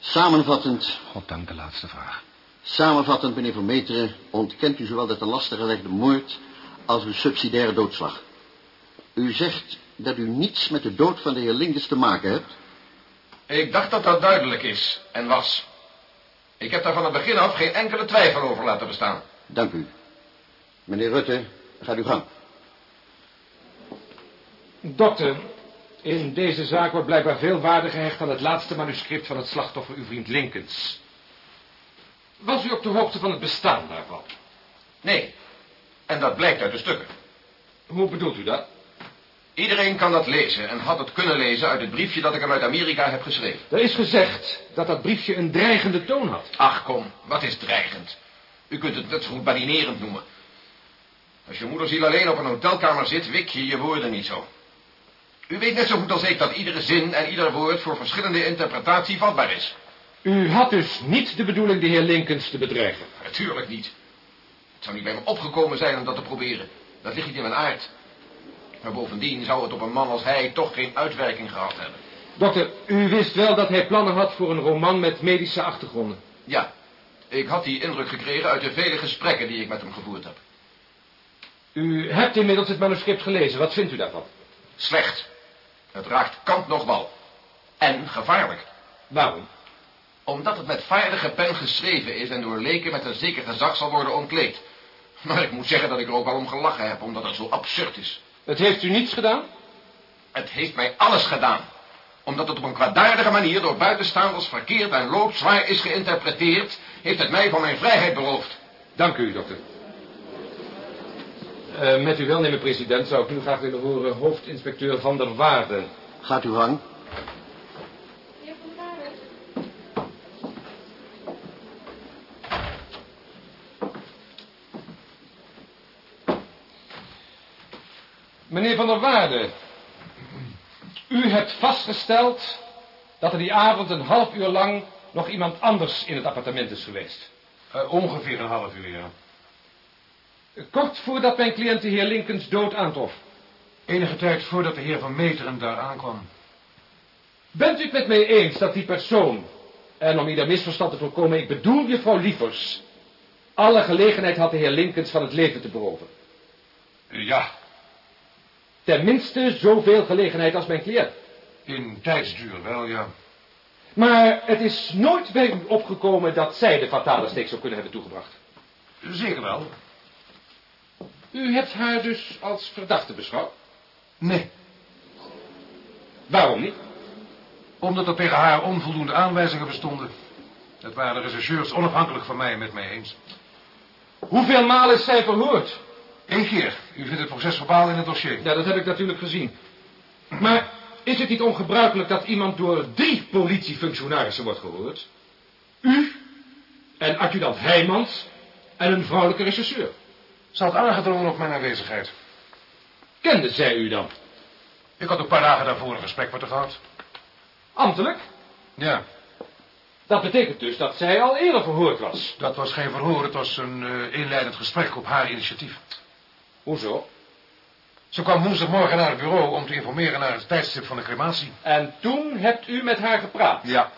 Samenvattend, Goddank de laatste vraag. samenvattend, meneer Vermeteren, ontkent u zowel de ten laste gelegde moord als uw subsidiaire doodslag. U zegt dat u niets met de dood van de heer Lingus te maken hebt. Ik dacht dat dat duidelijk is en was. Ik heb daar van het begin af geen enkele twijfel over laten bestaan. Dank u. Meneer Rutte, gaat uw gang. Dokter, in deze zaak wordt blijkbaar veel waarde gehecht aan het laatste manuscript van het slachtoffer, uw vriend Linkens. Was u op de hoogte van het bestaan daarvan? Nee, en dat blijkt uit de stukken. Hoe bedoelt u dat? Iedereen kan dat lezen en had het kunnen lezen uit het briefje dat ik hem uit Amerika heb geschreven. Er is gezegd dat dat briefje een dreigende toon had. Ach kom, wat is dreigend? U kunt het net zo goed badinerend noemen. Als je moederziel alleen op een hotelkamer zit, wik je je woorden niet zo. U weet net zo goed als ik dat iedere zin en ieder woord voor verschillende interpretatie vatbaar is. U had dus niet de bedoeling de heer Linkens te bedreigen. Natuurlijk niet. Het zou niet bij me opgekomen zijn om dat te proberen. Dat ligt niet in mijn aard. Maar bovendien zou het op een man als hij toch geen uitwerking gehad hebben. Dokter, u wist wel dat hij plannen had voor een roman met medische achtergronden. Ja, ik had die indruk gekregen uit de vele gesprekken die ik met hem gevoerd heb. U hebt inmiddels het manuscript gelezen. Wat vindt u daarvan? Slecht. Het raakt kant nog wal. En gevaarlijk. Waarom? Omdat het met vaardige pen geschreven is en door leken met een zeker gezag zal worden ontleed. Maar ik moet zeggen dat ik er ook wel om gelachen heb, omdat het zo absurd is. Het heeft u niets gedaan? Het heeft mij alles gedaan. omdat het op een kwaadaardige manier door buitenstaanders verkeerd en loodzwaar is geïnterpreteerd, heeft het mij van mijn vrijheid beroofd. Dank u, dokter. Uh, met uw welnemen, president, zou ik nu graag willen horen hoofdinspecteur Van der Waarden. Gaat uw gang. Meneer Van der Waarde, u hebt vastgesteld dat er die avond een half uur lang nog iemand anders in het appartement is geweest. Uh, ongeveer een half uur, ja. Kort voordat mijn cliënt de heer Linkens dood aantrof. Enige tijd voordat de heer Van Meteren daar aankwam. Bent u het met mij eens dat die persoon, en om ieder misverstand te voorkomen, ik bedoel juffrouw Lievers, alle gelegenheid had de heer Linkens van het leven te beroven? Ja. Tenminste zoveel gelegenheid als mijn cliënt. In tijdsduur wel, ja. Maar het is nooit bij u opgekomen dat zij de fatale steek zou kunnen hebben toegebracht. Zeker wel. U hebt haar dus als verdachte beschouwd? Nee. Waarom niet? Omdat er tegen haar onvoldoende aanwijzingen bestonden. Dat waren de rechercheurs onafhankelijk van mij met mij eens. Hoeveel malen is zij verhoord? Eén keer. U vindt het proces verbaal in het dossier. Ja, dat heb ik natuurlijk gezien. Maar is het niet ongebruikelijk dat iemand door drie politiefunctionarissen wordt gehoord? U en adjudant Heijmans en een vrouwelijke rechercheur. Ze had aangedrongen op mijn aanwezigheid. Kende zij u dan? Ik had een paar dagen daarvoor een gesprek met haar gehad. Ambtelijk? Ja. Dat betekent dus dat zij al eerder verhoord was. Dat was geen verhoor, het was een uh, inleidend gesprek op haar initiatief. Hoezo? Ze kwam woensdagmorgen naar het bureau om te informeren naar het tijdstip van de crematie. En toen hebt u met haar gepraat? Ja.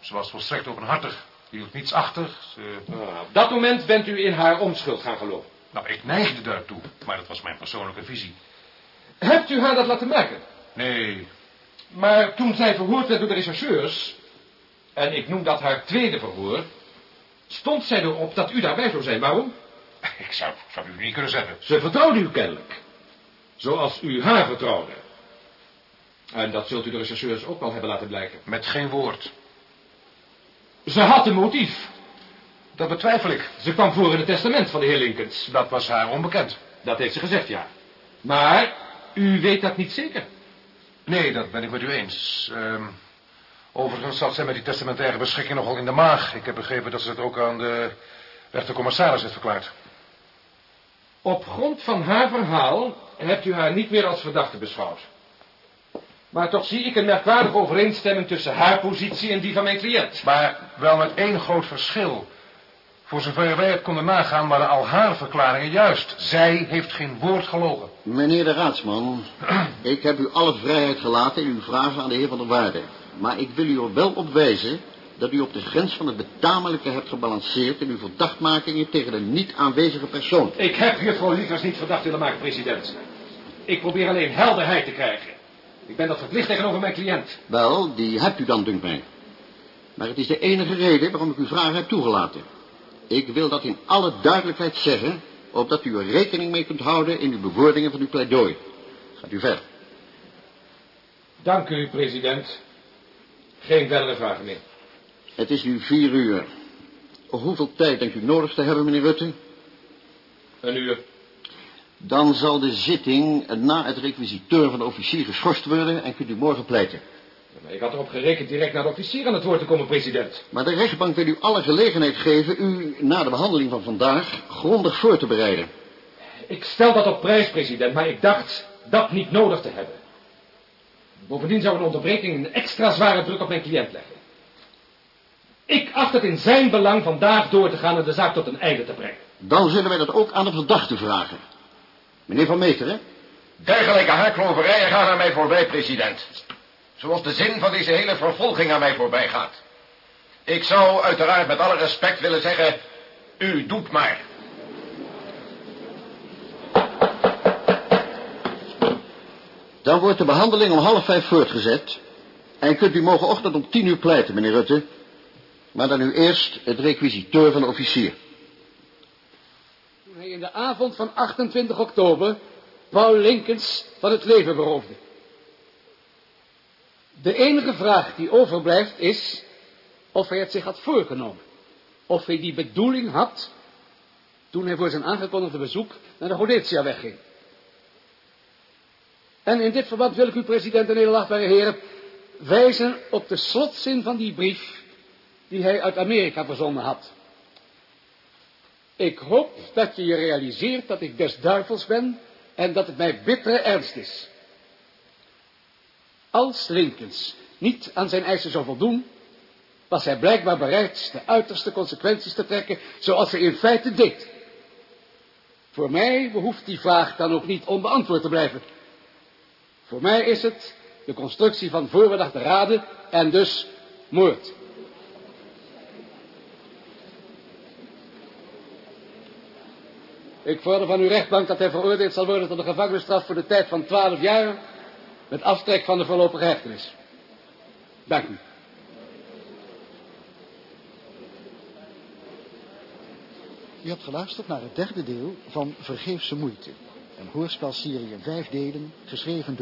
Ze was volstrekt openhartig. Hield niets achter. Ze... Ah, op dat moment bent u in haar onschuld gaan geloven. Nou, ik neigde daartoe, maar dat was mijn persoonlijke visie. Hebt u haar dat laten merken? Nee. Maar toen zij verhoord werd door de rechercheurs... en ik noem dat haar tweede verhoor... stond zij erop dat u daarbij zou zijn. Waarom? Ik zou, zou u niet kunnen zeggen. Ze vertrouwde u kennelijk. Zoals u haar vertrouwde. En dat zult u de rechercheurs ook wel hebben laten blijken. Met geen woord. Ze had een motief. Dat betwijfel ik. Ze kwam voor in het testament van de heer Linkens. Dat was haar onbekend. Dat heeft ze gezegd, ja. Maar u weet dat niet zeker. Nee, dat ben ik met u eens. Uh, overigens zat zij met die testamentaire beschikking nogal in de maag. Ik heb begrepen dat ze het ook aan de rechtercommissaris heeft verklaard. Op grond van haar verhaal hebt u haar niet meer als verdachte beschouwd. Maar toch zie ik een merkwaardige overeenstemming tussen haar positie en die van mijn cliënt. Maar wel met één groot verschil. Voor zover wij het konden nagaan waren al haar verklaringen juist. Zij heeft geen woord gelogen. Meneer de raadsman, ik heb u alle vrijheid gelaten in uw vragen aan de heer van der Waarde. Maar ik wil u er wel op wijzen dat u op de grens van het betamelijke hebt gebalanceerd... in uw verdachtmakingen tegen een niet aanwezige persoon. Ik heb juffrouw Lievers niet verdacht willen maken, president. Ik probeer alleen helderheid te krijgen. Ik ben dat verplicht tegenover mijn cliënt. Wel, die hebt u dan, dunkt mij. Maar het is de enige reden waarom ik uw vragen heb toegelaten. Ik wil dat in alle duidelijkheid zeggen... opdat u er rekening mee kunt houden in uw bewoordingen van uw pleidooi. Gaat u verder. Dank u, president. Geen verdere vragen meer. Het is nu vier uur. Hoeveel tijd denkt u nodig te hebben, meneer Rutte? Een uur. Dan zal de zitting na het requisiteur van de officier geschorst worden en kunt u morgen pleiten. Ik had erop gerekend direct naar de officier aan het woord te komen, president. Maar de rechtbank wil u alle gelegenheid geven u na de behandeling van vandaag grondig voor te bereiden. Ik stel dat op prijs, president, maar ik dacht dat niet nodig te hebben. Bovendien zou een onderbreking een extra zware druk op mijn cliënt leggen. Ik acht het in zijn belang vandaag door te gaan en de zaak tot een einde te brengen. Dan zullen wij dat ook aan de verdachte vragen. Meneer Van Meteren? Dergelijke haarkloverijen gaan aan mij voorbij, president. Zoals de zin van deze hele vervolging aan mij voorbij gaat. Ik zou uiteraard met alle respect willen zeggen... U doet maar. Dan wordt de behandeling om half vijf voortgezet. En kunt u morgenochtend om tien uur pleiten, meneer Rutte. Maar dan nu eerst het requisiteur van de officier. Toen hij in de avond van 28 oktober Paul Linkens van het leven beroofde. De enige vraag die overblijft is of hij het zich had voorgenomen. Of hij die bedoeling had toen hij voor zijn aangekondigde bezoek naar de Rhodetia wegging. En in dit verband wil ik u, president en edelachtbare heren, wijzen op de slotzin van die brief die hij uit Amerika verzonden had. Ik hoop dat je je realiseert dat ik des duivels ben en dat het mij bittere ernst is. Als Lincolns niet aan zijn eisen zou voldoen, was hij blijkbaar bereid de uiterste consequenties te trekken, zoals hij in feite deed. Voor mij behoeft die vraag dan ook niet onbeantwoord te blijven. Voor mij is het de constructie van voorbedachte raden en dus moord. Ik vorder van uw rechtbank dat hij veroordeeld zal worden tot een gevangenisstraf voor de tijd van twaalf jaar met aftrek van de voorlopige hechtenis. Dank u. U hebt geluisterd naar het derde deel van Vergeefse Moeite. Een hoorspelserie in vijf delen, geschreven door...